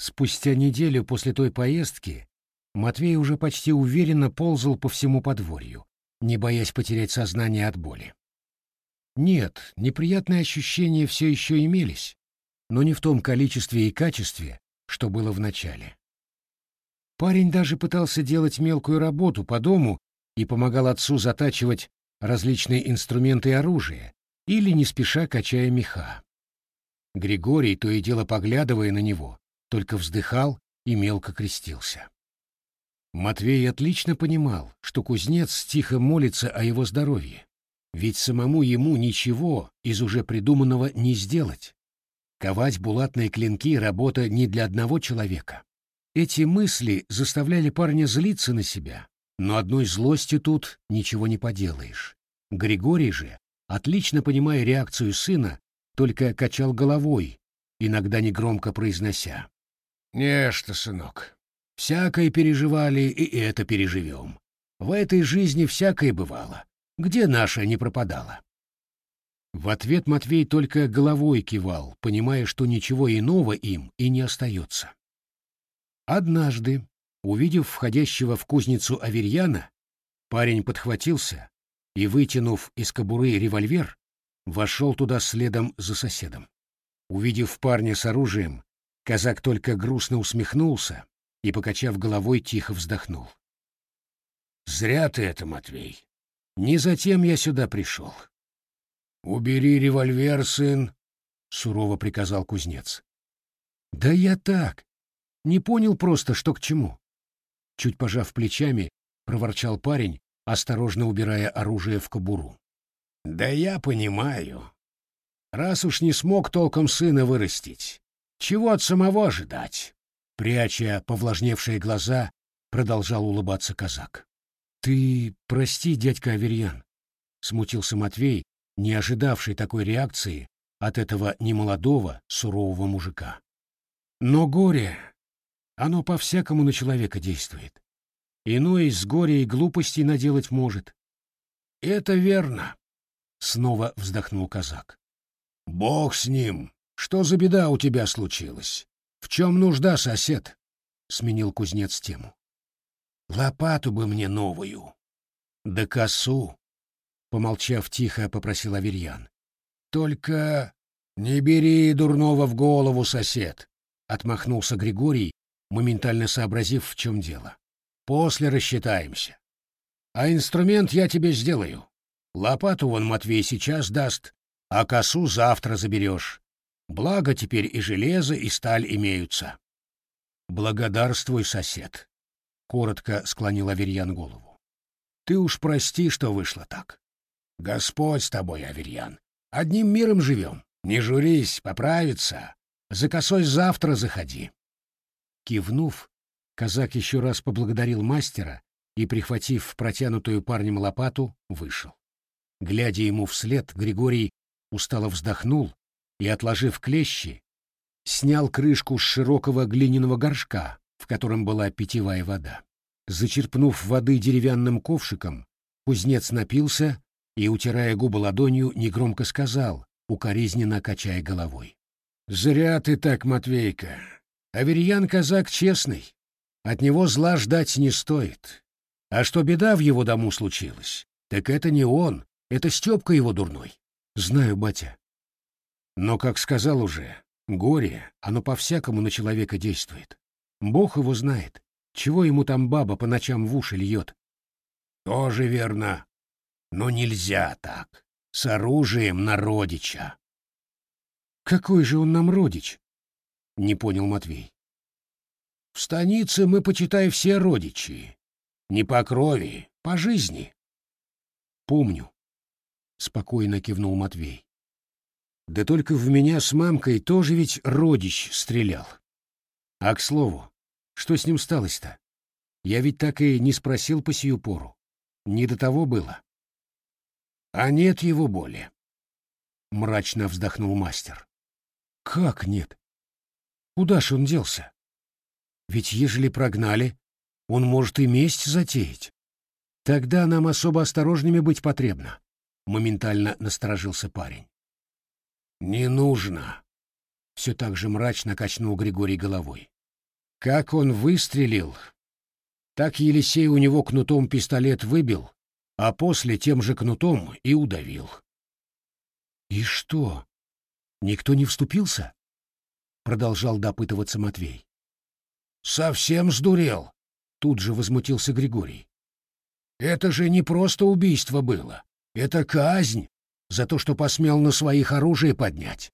Спустя неделю после той поездки Матвей уже почти уверенно ползал по всему подворью, не боясь потерять сознание от боли. Нет, неприятные ощущения все еще имелись, но не в том количестве и качестве, что было в начале. Парень даже пытался делать мелкую работу по дому и помогал отцу затачивать различные инструменты и оружие, или не спеша качая меха. Григорий, то и дело поглядывая на него, только вздыхал и мелко крестился. Матвей отлично понимал, что кузнец тихо молится о его здоровье, ведь самому ему ничего из уже придуманного не сделать. Ковать булатные клинки — работа не для одного человека. Эти мысли заставляли парня злиться на себя, но одной злостью тут ничего не поделаешь. Григорий же, отлично понимая реакцию сына, только качал головой, иногда негромко произнося. «Не что, сынок, всякое переживали, и это переживем. В этой жизни всякое бывало. Где наша не пропадала?» В ответ Матвей только головой кивал, понимая, что ничего иного им и не остается. Однажды, Увидев входящего в кузницу Аверьяна, парень подхватился и, вытянув из кобуры револьвер, вошел туда следом за соседом. Увидев парня с оружием, казак только грустно усмехнулся и, покачав головой, тихо вздохнул. «Зря ты это, Матвей. Не затем я сюда пришел». «Убери револьвер, сын», — сурово приказал кузнец. «Да я так. Не понял просто, что к чему. Чуть пожав плечами, проворчал парень, осторожно убирая оружие в кобуру. «Да я понимаю. Раз уж не смог толком сына вырастить, чего от самого ожидать?» Пряча повлажневшие глаза, продолжал улыбаться казак. «Ты прости, дядька Аверьян», — смутился Матвей, не ожидавший такой реакции от этого немолодого, сурового мужика. «Но горе оно по-всякому на человека действует. Иной с горя и глупостей наделать может. — Это верно, — снова вздохнул казак. — Бог с ним. Что за беда у тебя случилась? В чем нужда, сосед? — сменил кузнец тему. — Лопату бы мне новую. — Да косу, — помолчав тихо, попросил Аверьян. — Только не бери дурного в голову, сосед, — отмахнулся Григорий, моментально сообразив, в чем дело. «После рассчитаемся. А инструмент я тебе сделаю. Лопату вон Матвей сейчас даст, а косу завтра заберешь. Благо теперь и железо, и сталь имеются». «Благодарствуй, сосед», — коротко склонил Аверьян голову. «Ты уж прости, что вышло так. Господь с тобой, Аверьян. Одним миром живем. Не журись, поправится. За косой завтра заходи. Кивнув, казак еще раз поблагодарил мастера и, прихватив протянутую парнем лопату, вышел. Глядя ему вслед, Григорий устало вздохнул и, отложив клещи, снял крышку с широкого глиняного горшка, в котором была питьевая вода. Зачерпнув воды деревянным ковшиком, кузнец напился и, утирая губы ладонью, негромко сказал, укоризненно качая головой. «Зря ты так, Матвейка. Аверьян казак честный, от него зла ждать не стоит. А что беда в его дому случилась, так это не он, это Степка его дурной. Знаю, батя. Но, как сказал уже, горе, оно по-всякому на человека действует. Бог его знает, чего ему там баба по ночам в уши льет. Тоже верно. Но нельзя так. С оружием на родича. Какой же он нам родич? не понял Матвей. В станице мы, почитай, все родичи. Не по крови, по жизни. Помню, спокойно кивнул Матвей. Да только в меня с мамкой тоже ведь родич стрелял. А к слову, что с ним сталось-то? Я ведь так и не спросил по сию пору. Не до того было. А нет его боли. Мрачно вздохнул мастер. Как нет? Куда ж он делся? Ведь ежели прогнали, он может и месть затеять. Тогда нам особо осторожными быть потребно. Моментально насторожился парень. Не нужно. Все так же мрачно качнул Григорий головой. Как он выстрелил, так Елисей у него кнутом пистолет выбил, а после тем же кнутом и удавил. «И что, никто не вступился?» — продолжал допытываться Матвей. «Совсем сдурел!» — тут же возмутился Григорий. «Это же не просто убийство было, это казнь за то, что посмел на своих оружие поднять.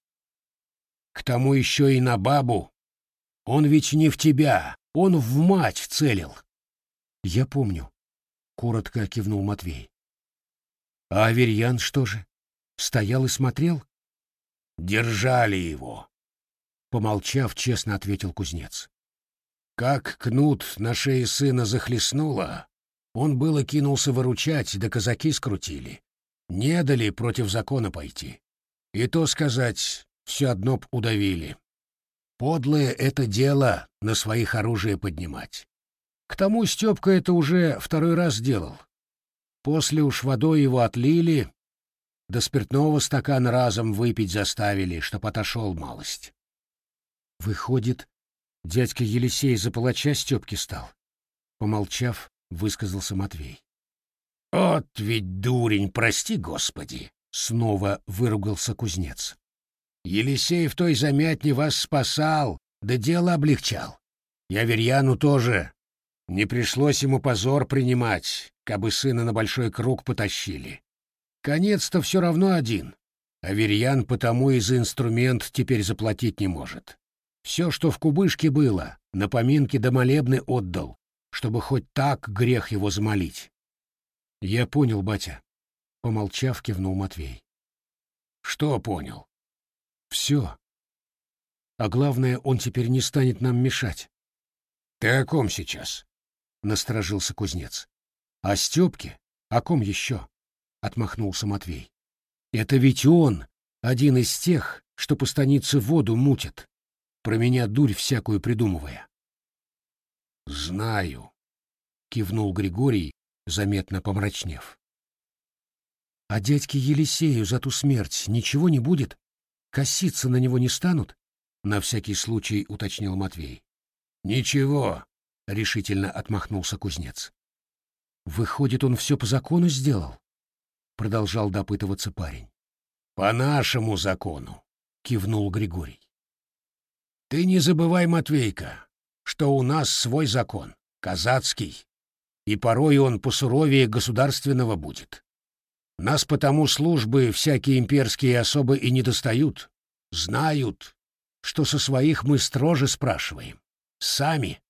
К тому еще и на бабу. Он ведь не в тебя, он в мать целил». «Я помню», — коротко кивнул Матвей. «А Аверьян что же? Стоял и смотрел?» «Держали его», — помолчав, честно ответил кузнец. Как кнут на шее сына захлестнуло, он было кинулся выручать, да казаки скрутили. Не дали против закона пойти. И то сказать, все одно б удавили. Подлое это дело на своих оружие поднимать. К тому Степка это уже второй раз делал. После уж водой его отлили, до спиртного стакан разом выпить заставили, чтоб отошел малость. Выходит, Дядька Елисей за палача Степки стал. Помолчав, высказался Матвей. «От ведь дурень, прости господи!» — снова выругался кузнец. «Елисей в той замятне вас спасал, да дело облегчал. Я Верьяну тоже. Не пришлось ему позор принимать, кабы сына на большой круг потащили. Конец-то все равно один, а Верьян потому и за инструмент теперь заплатить не может. Все, что в кубышке было, на поминки до молебны отдал, чтобы хоть так грех его замолить. — Я понял, батя. Помолчав, кивнул Матвей. — Что понял? — Все. А главное, он теперь не станет нам мешать. — Ты о ком сейчас? — насторожился кузнец. — О Степке? О ком еще? — отмахнулся Матвей. — Это ведь он, один из тех, что по станице воду мутит про меня дурь всякую придумывая. «Знаю», — кивнул Григорий, заметно помрачнев. «А дядьке Елисею за ту смерть ничего не будет? Коситься на него не станут?» — на всякий случай уточнил Матвей. «Ничего», — решительно отмахнулся кузнец. «Выходит, он все по закону сделал?» — продолжал допытываться парень. «По нашему закону», — кивнул Григорий. Ты не забывай, Матвейка, что у нас свой закон, казацкий, и порой он посуровее государственного будет. Нас потому службы всякие имперские особы и не достают. Знают, что со своих мы строже спрашиваем. Сами.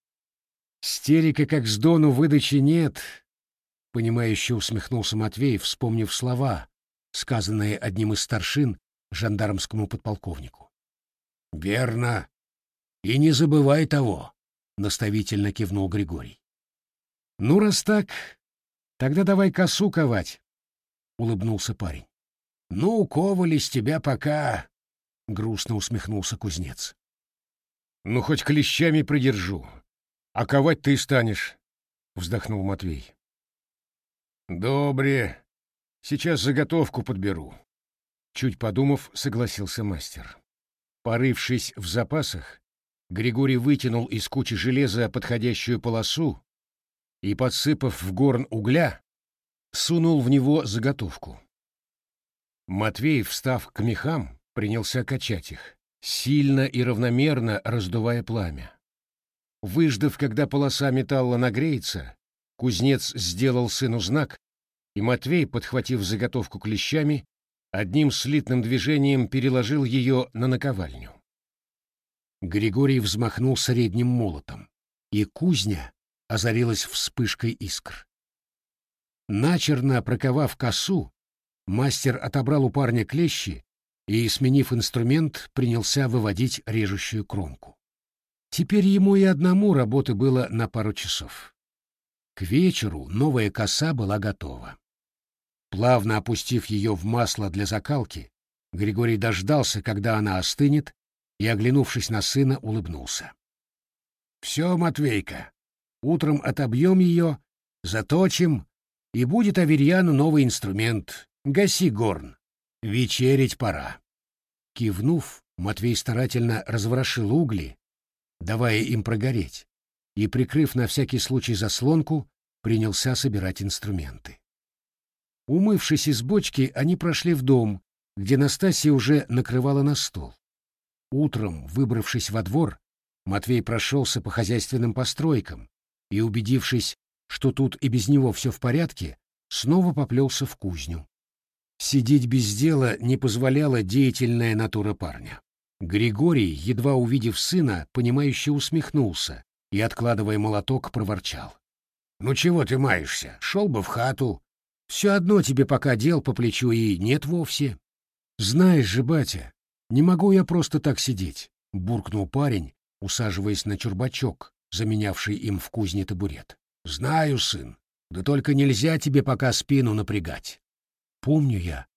Стерика как с дону выдачи нет, — понимающе усмехнулся Матвей, вспомнив слова, сказанные одним из старшин жандармскому подполковнику. — Верно, и не забывай того, — наставительно кивнул Григорий. — Ну, раз так, тогда давай косу ковать, — улыбнулся парень. — Ну, ковали с тебя пока, — грустно усмехнулся кузнец. — Ну, хоть клещами придержу, а ковать ты станешь, — вздохнул Матвей. — Добре, сейчас заготовку подберу. Чуть подумав, согласился мастер. Порывшись в запасах, Григорий вытянул из кучи железа подходящую полосу и, подсыпав в горн угля, сунул в него заготовку. Матвей, встав к мехам, принялся качать их, сильно и равномерно раздувая пламя. Выждав, когда полоса металла нагреется, кузнец сделал сыну знак, и Матвей, подхватив заготовку клещами, одним слитным движением переложил ее на наковальню. Григорий взмахнул средним молотом, и кузня озарилась вспышкой искр. Начерно проковав косу, мастер отобрал у парня клещи и, сменив инструмент, принялся выводить режущую кромку. Теперь ему и одному работы было на пару часов. К вечеру новая коса была готова. Плавно опустив ее в масло для закалки, Григорий дождался, когда она остынет, и, оглянувшись на сына, улыбнулся. «Все, Матвейка, утром отобьем ее, заточим, и будет Аверьяну новый инструмент. Гаси горн. Вечерить пора». Кивнув, Матвей старательно разворошил угли, давая им прогореть, и, прикрыв на всякий случай заслонку, принялся собирать инструменты. Умывшись из бочки, они прошли в дом, где Настасья уже накрывала на стол. Утром, выбравшись во двор, Матвей прошелся по хозяйственным постройкам и, убедившись, что тут и без него все в порядке, снова поплелся в кузню. Сидеть без дела не позволяла деятельная натура парня. Григорий, едва увидев сына, понимающе усмехнулся и, откладывая молоток, проворчал. «Ну чего ты маешься? Шел бы в хату. Все одно тебе пока дел по плечу и нет вовсе». «Знаешь же, батя, не могу я просто так сидеть», — буркнул парень, усаживаясь на чурбачок, заменявший им в кузне табурет. «Знаю, сын, да только нельзя тебе пока спину напрягать». «Помню я,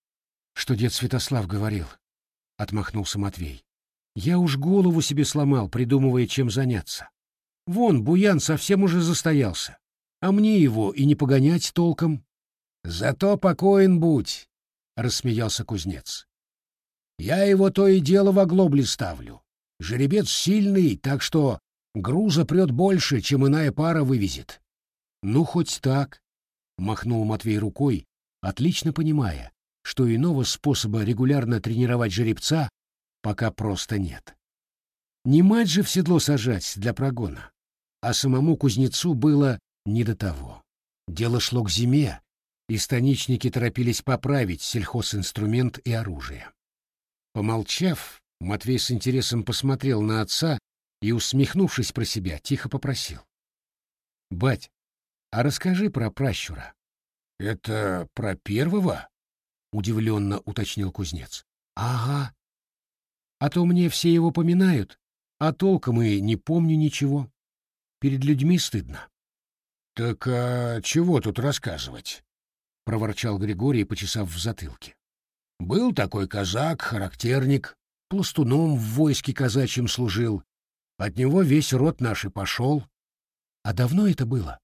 что дед Святослав говорил», — отмахнулся Матвей. «Я уж голову себе сломал, придумывая, чем заняться. Вон, Буян совсем уже застоялся, а мне его и не погонять толком». «Зато покоен будь», — рассмеялся кузнец. «Я его то и дело в оглобли ставлю. Жеребец сильный, так что груза прет больше, чем иная пара вывезет». «Ну, хоть так», — махнул Матвей рукой, отлично понимая, что иного способа регулярно тренировать жеребца пока просто нет. Не мать же в седло сажать для прогона, а самому кузнецу было не до того. Дело шло к зиме, и станичники торопились поправить сельхозинструмент и оружие. Помолчав, Матвей с интересом посмотрел на отца и, усмехнувшись про себя, тихо попросил. — Бать, а расскажи про пращура. «Это про первого?» — удивленно уточнил кузнец. «Ага. А то мне все его поминают, а толком и не помню ничего. Перед людьми стыдно». «Так а чего тут рассказывать?» — проворчал Григорий, почесав в затылке. «Был такой казак, характерник, пластуном в войске казачьем служил. От него весь род наш и пошел». «А давно это было?»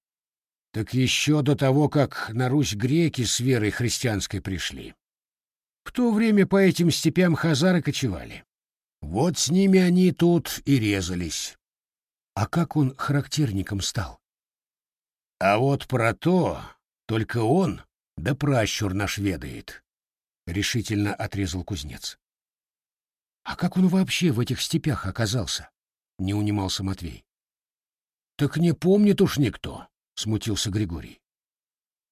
так еще до того, как на Русь греки с верой христианской пришли. В то время по этим степям хазары кочевали. Вот с ними они тут и резались. А как он характерником стал? А вот про то только он, да пращур наш ведает, — решительно отрезал кузнец. А как он вообще в этих степях оказался? — не унимался Матвей. — Так не помнит уж никто смутился Григорий.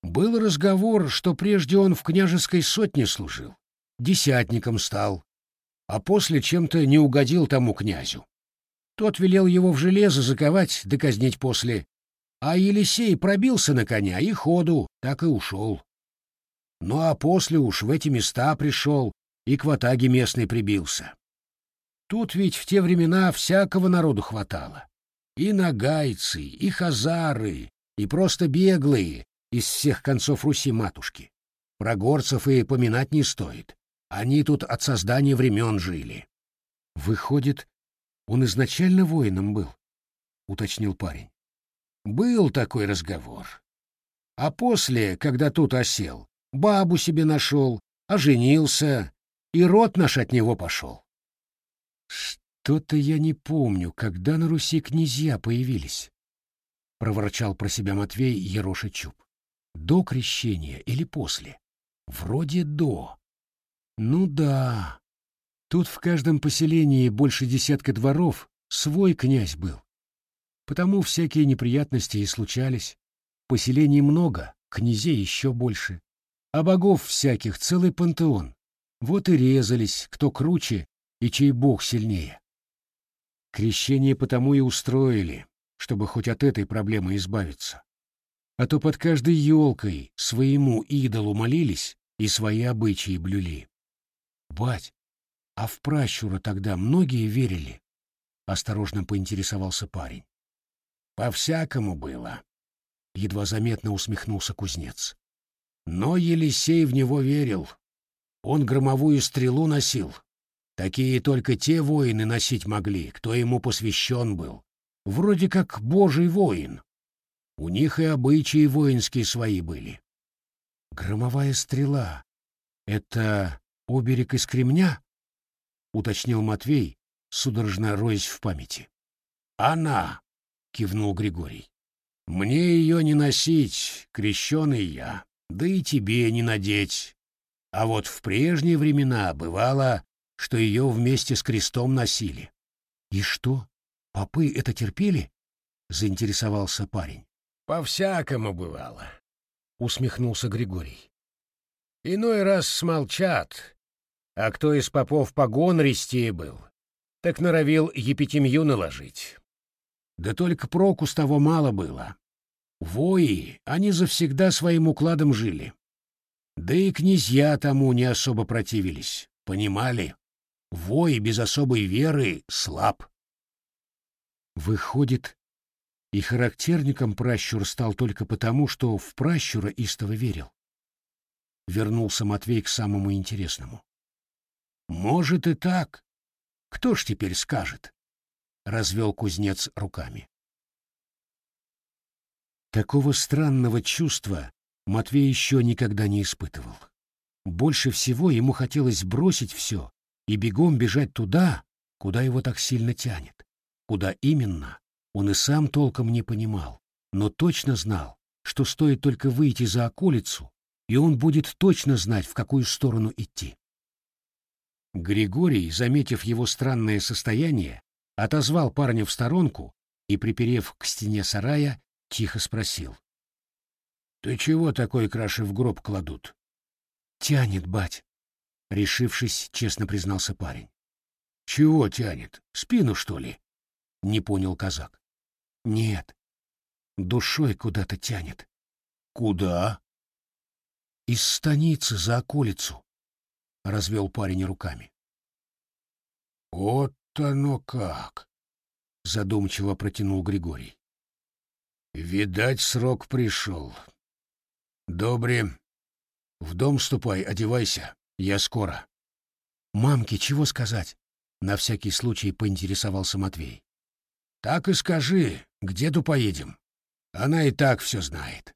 Был разговор, что прежде он в княжеской сотне служил, десятником стал, а после чем-то не угодил тому князю. Тот велел его в железо заковать да после, а Елисей пробился на коня и ходу, так и ушел. Ну а после уж в эти места пришел и к ватаге местной прибился. Тут ведь в те времена всякого народу хватало. И нагайцы, и хазары, и просто беглые из всех концов Руси-матушки. Про горцев и поминать не стоит. Они тут от создания времен жили. — Выходит, он изначально воином был? — уточнил парень. — Был такой разговор. А после, когда тут осел, бабу себе нашел, оженился, и род наш от него пошел. — Что-то я не помню, когда на Руси князья появились. — проворчал про себя Матвей Ероша Чуб. «До крещения или после?» «Вроде до». «Ну да. Тут в каждом поселении больше десятка дворов свой князь был. Потому всякие неприятности и случались. Поселений много, князей еще больше. А богов всяких целый пантеон. Вот и резались, кто круче и чей бог сильнее. Крещение потому и устроили, чтобы хоть от этой проблемы избавиться. А то под каждой елкой своему идолу молились и свои обычаи блюли. Бать, а в пращура тогда многие верили? Осторожно поинтересовался парень. По-всякому было. Едва заметно усмехнулся кузнец. Но Елисей в него верил. Он громовую стрелу носил. Такие только те воины носить могли, кто ему посвящен был вроде как божий воин. У них и обычаи воинские свои были. Громовая стрела — это оберег из кремня? — уточнил Матвей, судорожно роясь в памяти. Она, кивнул Григорий. Мне ее не носить, крещеный я, да и тебе не надеть. А вот в прежние времена бывало, что ее вместе с крестом носили. И что, попы это терпели? Заинтересовался парень. По-всякому бывало, усмехнулся Григорий. Иной раз смолчат, а кто из попов погон рести был, так норовил епитемью наложить. Да только проку с того мало было. Вои, они завсегда своим укладом жили. Да и князья тому не особо противились, понимали. Вои без особой веры слаб. Выходит, и характерником пращур стал только потому, что в пращура истово верил. Вернулся Матвей к самому интересному. Может и так. Кто ж теперь скажет? развел кузнец руками. Такого странного чувства Матвей еще никогда не испытывал. Больше всего ему хотелось бросить все и бегом бежать туда, куда его так сильно тянет. Куда именно, он и сам толком не понимал, но точно знал, что стоит только выйти за околицу, и он будет точно знать, в какую сторону идти. Григорий, заметив его странное состояние, отозвал парня в сторонку и, приперев к стене сарая, тихо спросил. — Ты чего такой краши в гроб кладут? — Тянет, бать, — решившись, честно признался парень. — Чего тянет? Спину, что ли? — не понял казак. — Нет, душой куда-то тянет. — Куда? — Из станицы за околицу, — развел парень руками. — Вот оно как! — задумчиво протянул Григорий. Видать, срок пришел. Добре. В дом ступай, одевайся. Я скоро. Мамке чего сказать? На всякий случай поинтересовался Матвей. Так и скажи, к деду поедем. Она и так все знает.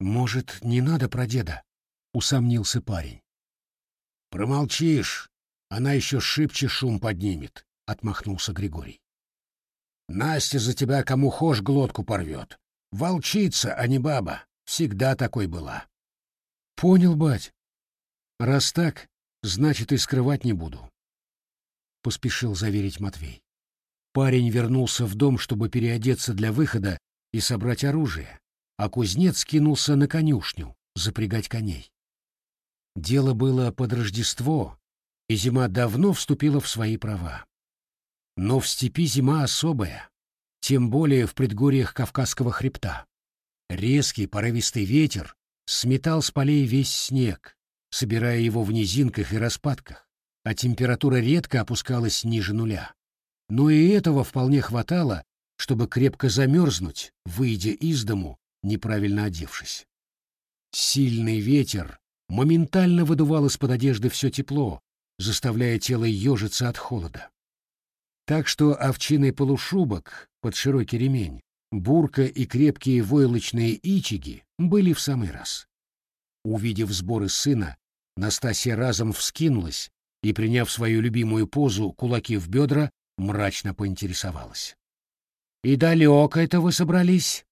Может, не надо про деда? Усомнился парень. Промолчишь, она еще шибче шум поднимет, — отмахнулся Григорий. Настя за тебя кому хошь глотку порвет. Волчица, а не баба. Всегда такой была. Понял, бать. Раз так, значит и скрывать не буду. Поспешил заверить Матвей. Парень вернулся в дом, чтобы переодеться для выхода и собрать оружие, а кузнец кинулся на конюшню запрягать коней. Дело было под Рождество, и зима давно вступила в свои права. Но в степи зима особая, тем более в предгорьях Кавказского хребта. Резкий порывистый ветер сметал с полей весь снег, собирая его в низинках и распадках, а температура редко опускалась ниже нуля. Но и этого вполне хватало, чтобы крепко замерзнуть, выйдя из дому, неправильно одевшись. Сильный ветер моментально выдувал из-под одежды все тепло, заставляя тело ежиться от холода. Так что овчиный полушубок под широкий ремень, бурка и крепкие войлочные ичиги были в самый раз. Увидев сборы сына, Настасья разом вскинулась и, приняв свою любимую позу кулаки в бедра, мрачно поинтересовалась. «И далеко это вы собрались?»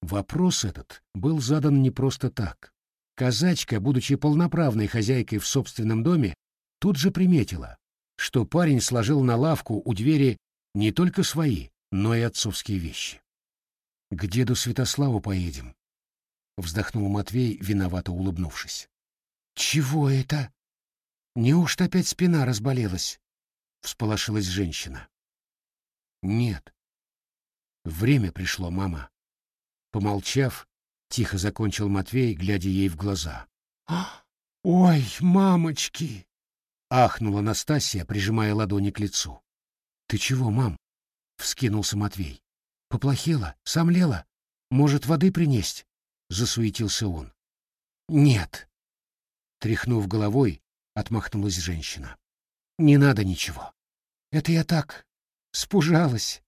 Вопрос этот был задан не просто так. Казачка, будучи полноправной хозяйкой в собственном доме, тут же приметила, что парень сложил на лавку у двери не только свои, но и отцовские вещи. «К деду Святославу поедем», — вздохнул Матвей, виновато улыбнувшись. «Чего это? Неужто опять спина разболелась?» — всполошилась женщина. «Нет. Время пришло, мама». Помолчав, тихо закончил Матвей, глядя ей в глаза. «Ой, мамочки!» Ахнула Настасья, прижимая ладони к лицу. «Ты чего, мам?» — вскинулся Матвей. «Поплохело? Сомлело? Может, воды принесть?» — засуетился он. «Нет». Тряхнув головой, отмахнулась женщина. «Не надо ничего. Это я так, спужалась».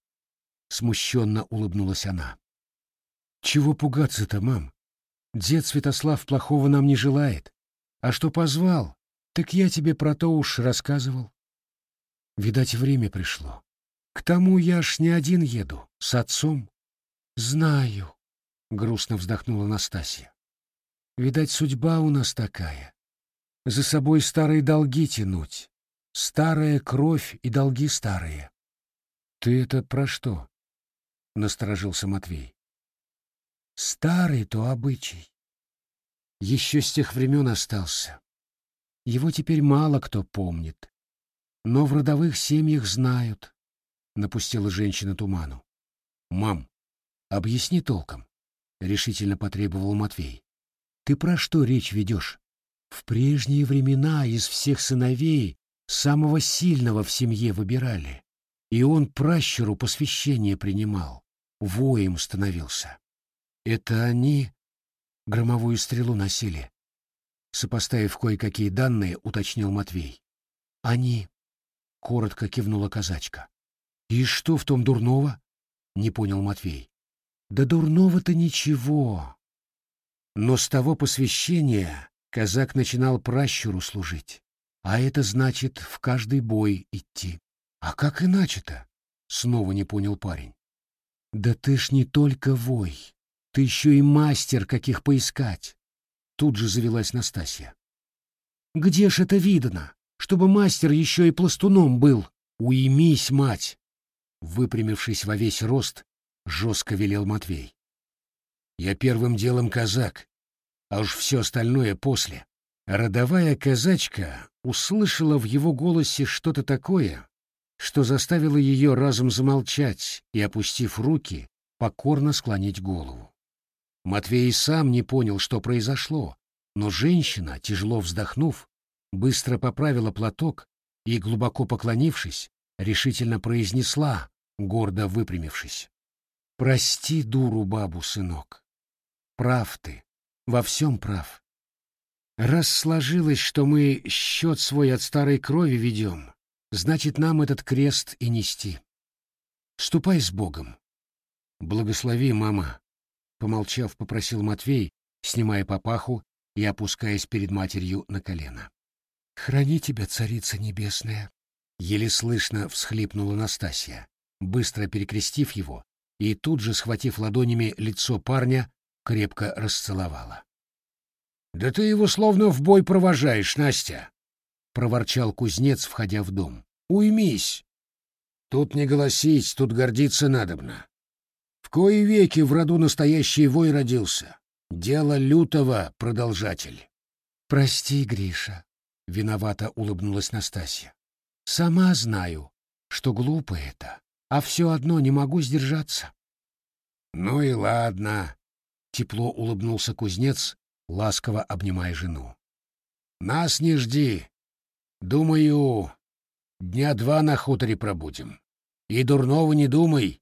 Смущенно улыбнулась она. «Чего пугаться-то, мам? Дед Святослав плохого нам не желает. А что позвал, так я тебе про то уж рассказывал. Видать, время пришло. К тому я ж не один еду, с отцом. Знаю, грустно вздохнула Настасья. Видать, судьба у нас такая. За собой старые долги тянуть. Старая кровь и долги старые. Ты это про что? Насторожился Матвей. Старый то обычай. Еще с тех времен остался. Его теперь мало кто помнит. Но в родовых семьях знают, — напустила женщина туману. «Мам, объясни толком», — решительно потребовал Матвей. «Ты про что речь ведешь? В прежние времена из всех сыновей самого сильного в семье выбирали, и он пращуру посвящение принимал, воем становился. Это они громовую стрелу носили?» Сопоставив кое-какие данные, уточнил Матвей. «Они», — коротко кивнула казачка. «И что в том дурного?» — не понял Матвей. «Да дурного-то ничего. Но с того посвящения казак начинал пращуру служить, а это значит в каждый бой идти. А как иначе-то?» — снова не понял парень. «Да ты ж не только вой, ты еще и мастер, каких поискать!» Тут же завелась Настасья. «Где ж это видно, чтобы мастер еще и пластуном был? Уймись, мать!» Выпрямившись во весь рост, жестко велел Матвей. «Я первым делом казак, а уж все остальное после». Родовая казачка услышала в его голосе что-то такое, что заставило ее разом замолчать и, опустив руки, покорно склонить голову. Матвей сам не понял, что произошло, но женщина, тяжело вздохнув, быстро поправила платок и, глубоко поклонившись, решительно произнесла, гордо выпрямившись. «Прости дуру бабу, сынок. Прав ты, во всем прав. Раз сложилось, что мы счет свой от старой крови ведем, значит, нам этот крест и нести. Ступай с Богом. Благослови, мама, — помолчав, попросил Матвей, снимая папаху и опускаясь перед матерью на колено. «Храни тебя, Царица Небесная!» — еле слышно всхлипнула Настасья быстро перекрестив его и тут же, схватив ладонями лицо парня, крепко расцеловала. «Да ты его словно в бой провожаешь, Настя!» — проворчал кузнец, входя в дом. «Уймись! Тут не голосить, тут гордиться надобно. В кои веки в роду настоящий вой родился. Дело лютого, продолжатель». «Прости, Гриша», — виновато улыбнулась Настасья. «Сама знаю, что глупо это а все одно не могу сдержаться. Ну и ладно, тепло улыбнулся кузнец, ласково обнимая жену. Нас не жди. Думаю, дня два на хуторе пробудем. И дурного не думай.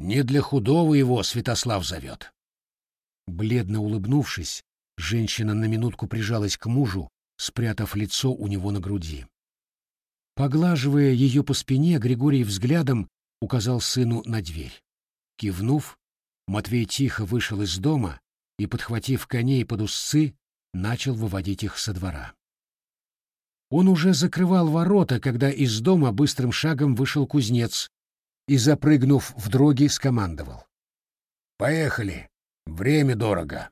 Не для худого его Святослав зовет. Бледно улыбнувшись, женщина на минутку прижалась к мужу, спрятав лицо у него на груди. Поглаживая ее по спине, Григорий взглядом указал сыну на дверь. Кивнув, Матвей тихо вышел из дома и, подхватив коней под узцы, начал выводить их со двора. Он уже закрывал ворота, когда из дома быстрым шагом вышел кузнец и, запрыгнув в дроги, скомандовал. «Поехали! Время дорого!»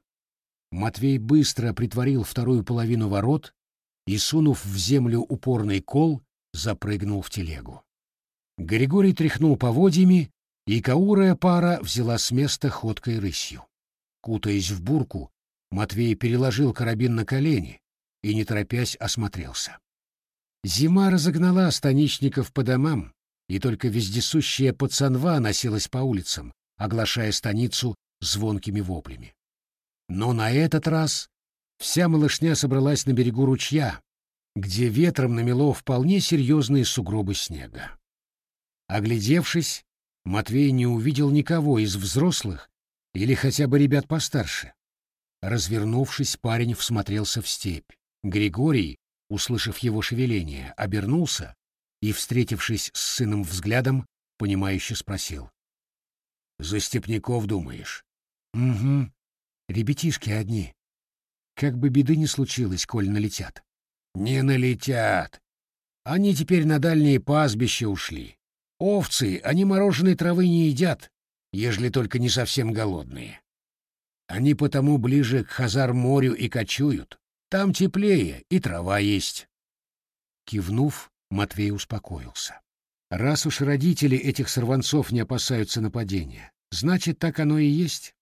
Матвей быстро притворил вторую половину ворот и, сунув в землю упорный кол, запрыгнул в телегу. Григорий тряхнул поводьями, и каурая пара взяла с места ходкой рысью. Кутаясь в бурку, Матвей переложил карабин на колени и, не торопясь, осмотрелся. Зима разогнала станичников по домам, и только вездесущая пацанва носилась по улицам, оглашая станицу звонкими воплями. Но на этот раз вся малышня собралась на берегу ручья, где ветром намело вполне серьезные сугробы снега. Оглядевшись, Матвей не увидел никого из взрослых или хотя бы ребят постарше. Развернувшись, парень всмотрелся в степь. Григорий, услышав его шевеление, обернулся и, встретившись с сыном взглядом, понимающе спросил. «За степняков думаешь?» «Угу. Ребятишки одни. Как бы беды не случилось, коль налетят». «Не налетят. Они теперь на дальние пастбища ушли. Овцы, они мороженой травы не едят, ежели только не совсем голодные. Они потому ближе к Хазар-морю и кочуют. Там теплее, и трава есть. Кивнув, Матвей успокоился. Раз уж родители этих сорванцов не опасаются нападения, значит, так оно и есть.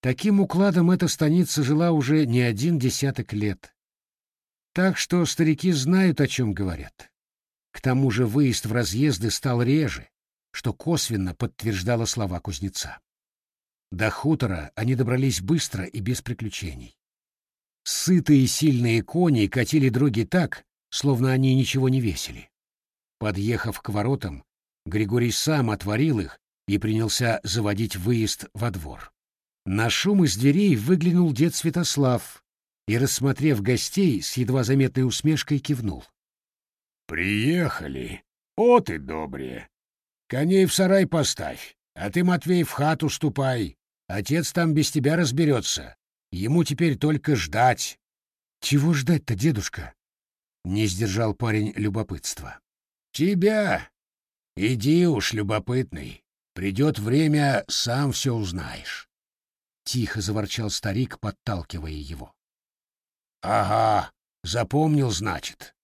Таким укладом эта станица жила уже не один десяток лет. Так что старики знают, о чем говорят. К тому же выезд в разъезды стал реже, что косвенно подтверждало слова кузнеца. До хутора они добрались быстро и без приключений. Сытые сильные кони катили дроги так, словно они ничего не весили. Подъехав к воротам, Григорий сам отворил их и принялся заводить выезд во двор. На шум из дверей выглянул дед Святослав и, рассмотрев гостей, с едва заметной усмешкой кивнул. «Приехали. О ты добре. Коней в сарай поставь, а ты, Матвей, в хату ступай. Отец там без тебя разберется. Ему теперь только ждать». «Чего ждать-то, дедушка?» — не сдержал парень любопытства. «Тебя. Иди уж, любопытный. Придет время, сам все узнаешь. Тихо заворчал старик, подталкивая его. Ага, запомнил, значит.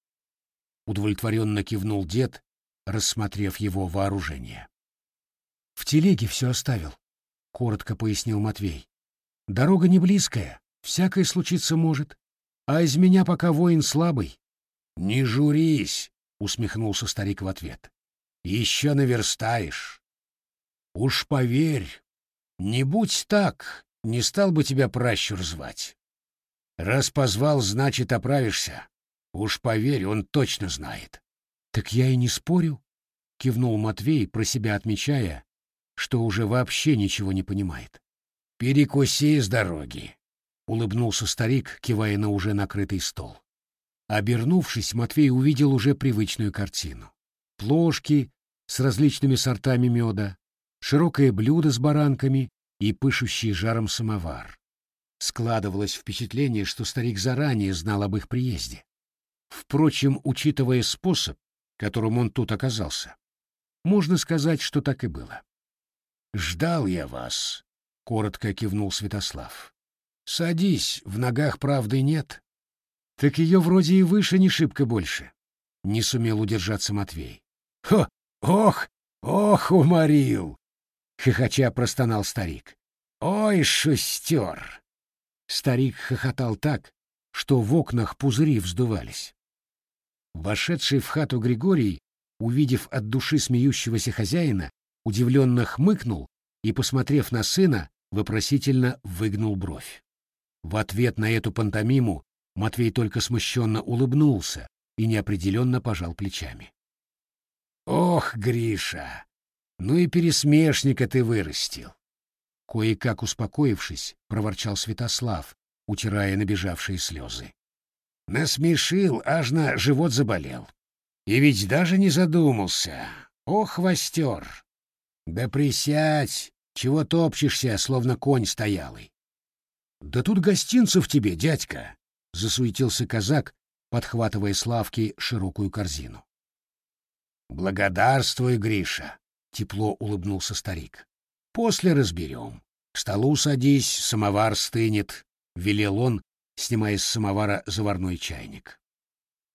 Удовлетворенно кивнул дед, рассмотрев его вооружение. В телеге все оставил, коротко пояснил Матвей. Дорога не близкая, всякое случиться может, а из меня пока воин слабый. Не журись, усмехнулся старик в ответ. Еще наверстаешь. Уж поверь, не будь так, не стал бы тебя пращур звать. Раз позвал, значит, оправишься. Уж поверь, он точно знает. — Так я и не спорю, — кивнул Матвей, про себя отмечая, что уже вообще ничего не понимает. — Перекуси с дороги, — улыбнулся старик, кивая на уже накрытый стол. Обернувшись, Матвей увидел уже привычную картину. Плошки с различными сортами меда, широкое блюдо с баранками и пышущий жаром самовар. Складывалось впечатление, что старик заранее знал об их приезде. Впрочем, учитывая способ, которым он тут оказался, можно сказать, что так и было. «Ждал я вас», — коротко кивнул Святослав. «Садись, в ногах правды нет». «Так ее вроде и выше не шибко больше», — не сумел удержаться Матвей. «Хо! Ох! Ох, уморил!» хохоча простонал старик. «Ой, шестер!» Старик хохотал так, что в окнах пузыри вздувались. Вошедший в хату Григорий, увидев от души смеющегося хозяина, удивленно хмыкнул и, посмотрев на сына, вопросительно выгнул бровь. В ответ на эту пантомиму Матвей только смущенно улыбнулся и неопределенно пожал плечами. «Ох, Гриша, ну и пересмешника ты вырастил. Кое-как успокоившись, проворчал Святослав, утирая набежавшие слезы. Насмешил, аж на живот заболел. И ведь даже не задумался. О, хвостер! Да присядь, чего топчешься, словно конь стоялый. Да тут гостинцев тебе, дядька! Засуетился казак, подхватывая с лавки широкую корзину. Благодарствуй, Гриша. — тепло улыбнулся старик. «После разберем. К столу садись, самовар стынет», — велел он, снимая с самовара заварной чайник.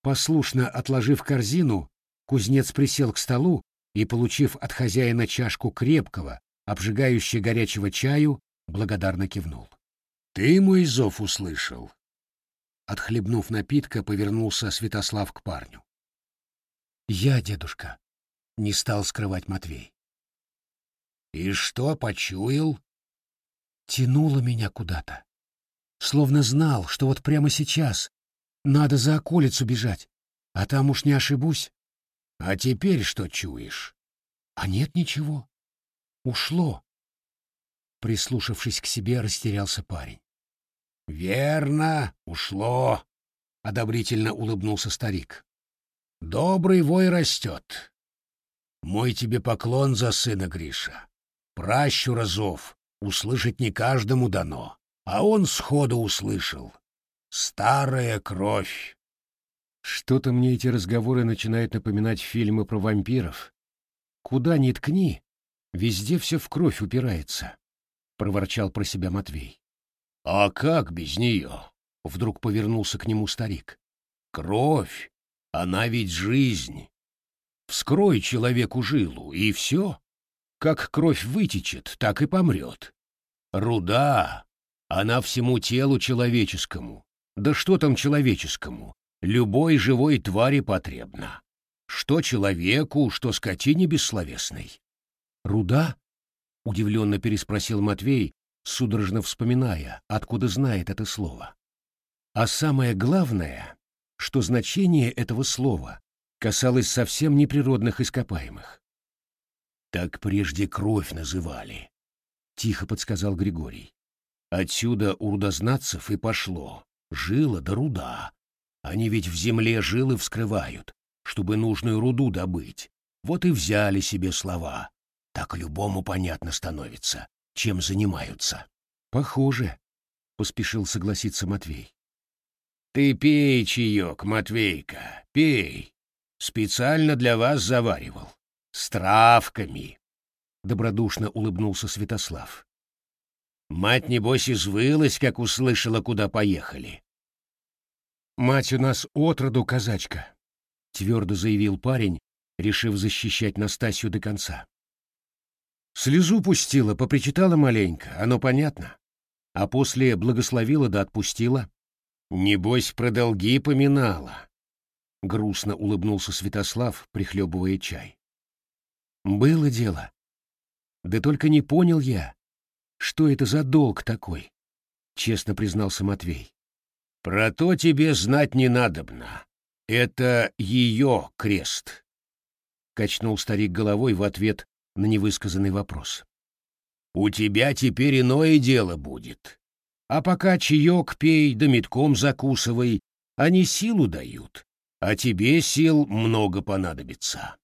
Послушно отложив корзину, кузнец присел к столу и, получив от хозяина чашку крепкого, обжигающего горячего чаю, благодарно кивнул. «Ты мой зов услышал». Отхлебнув напитка, повернулся Святослав к парню. «Я, дедушка», — не стал скрывать Матвей. «И что почуял?» Тянуло меня куда-то. Словно знал, что вот прямо сейчас надо за околицу бежать, а там уж не ошибусь. А теперь что чуешь? А нет ничего. Ушло. Прислушавшись к себе, растерялся парень. «Верно, ушло», — одобрительно улыбнулся старик. «Добрый вой растет. Мой тебе поклон за сына Гриша. Пращу разов услышать не каждому дано, а он сходу услышал. Старая кровь. Что-то мне эти разговоры начинают напоминать фильмы про вампиров. Куда ни ткни, везде все в кровь упирается, — проворчал про себя Матвей. — А как без нее? — вдруг повернулся к нему старик. — Кровь, она ведь жизнь. Вскрой человеку жилу, и все. Как кровь вытечет, так и помрет. Руда, она всему телу человеческому. Да что там человеческому? Любой живой твари потребна. Что человеку, что скотине бессловесной. «Руда?» — удивленно переспросил Матвей, судорожно вспоминая, откуда знает это слово. А самое главное, что значение этого слова касалось совсем неприродных ископаемых. «Так прежде кровь называли», — тихо подсказал Григорий. «Отсюда у рудознатцев и пошло. Жила да руда. Они ведь в земле жилы вскрывают, чтобы нужную руду добыть. Вот и взяли себе слова. Так любому понятно становится, чем занимаются». «Похоже», — поспешил согласиться Матвей. «Ты пей чаек, Матвейка, пей. Специально для вас заваривал. С травками. Добродушно улыбнулся Святослав. Мать, небось, извылась, как услышала, куда поехали. «Мать у нас отроду казачка», — твердо заявил парень, решив защищать Настасью до конца. Слезу пустила, попричитала маленько, оно понятно. А после благословила да отпустила. Небось, про долги поминала. Грустно улыбнулся Святослав, прихлебывая чай. Было дело. Да только не понял я, что это за долг такой, честно признался Матвей. Про то тебе знать не надобно. Это ее крест. Качнул старик головой в ответ на невысказанный вопрос. У тебя теперь иное дело будет. А пока чаек пей да метком закусывай, они силу дают, а тебе сил много понадобится.